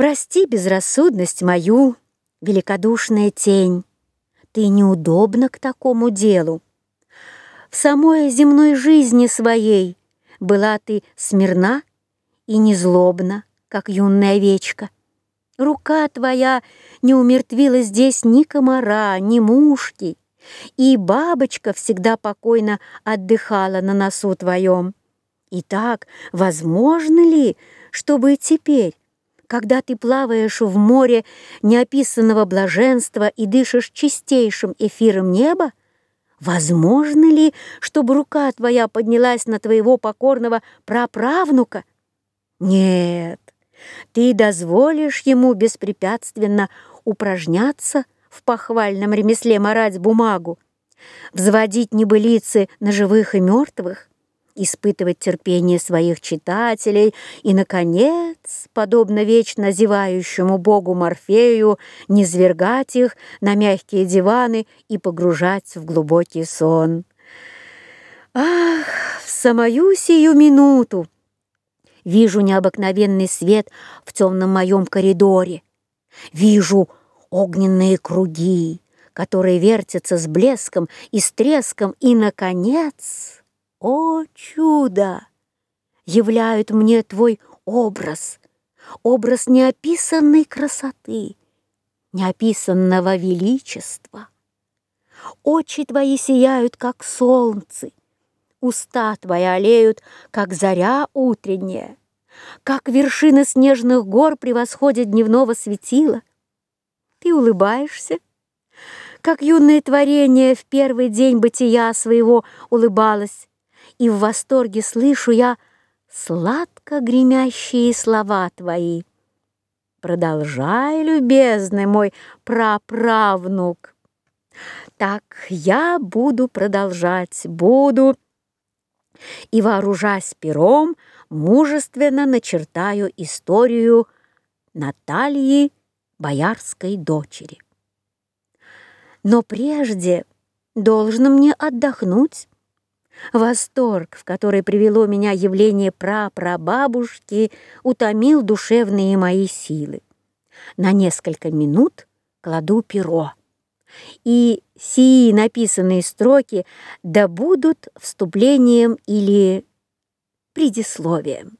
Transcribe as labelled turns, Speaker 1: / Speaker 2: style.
Speaker 1: Прости безрассудность мою, великодушная тень, Ты неудобна к такому делу. В самой земной жизни своей Была ты смирна и незлобна, как юная овечка. Рука твоя не умертвила здесь ни комара, ни мушки, И бабочка всегда покойно отдыхала на носу твоем. Итак, возможно ли, чтобы теперь, когда ты плаваешь в море неописанного блаженства и дышишь чистейшим эфиром неба, возможно ли, чтобы рука твоя поднялась на твоего покорного праправнука? Нет, ты дозволишь ему беспрепятственно упражняться в похвальном ремесле морать бумагу, взводить небылицы на живых и мертвых, испытывать терпение своих читателей и, наконец, подобно вечно зевающему богу Морфею, низвергать их на мягкие диваны и погружать в глубокий сон. Ах, в самую сию минуту вижу необыкновенный свет в темном моем коридоре, вижу огненные круги, которые вертятся с блеском и с треском, и, наконец... О, чудо! Являют мне твой образ, образ неописанной красоты, неописанного величества. Очи твои сияют, как солнце, уста твои олеют, как заря утренняя, как вершины снежных гор превосходят дневного светила. Ты улыбаешься, как юное творение в первый день бытия своего улыбалось, и в восторге слышу я сладко гремящие слова твои. Продолжай, любезный мой праправнук. Так я буду продолжать, буду, и, вооружаясь пером, мужественно начертаю историю Натальи, боярской дочери. Но прежде должно мне отдохнуть, Восторг, в который привело меня явление прапрабабушки, утомил душевные мои силы. На несколько минут кладу перо. И сии написанные строки да будут вступлением или предисловием.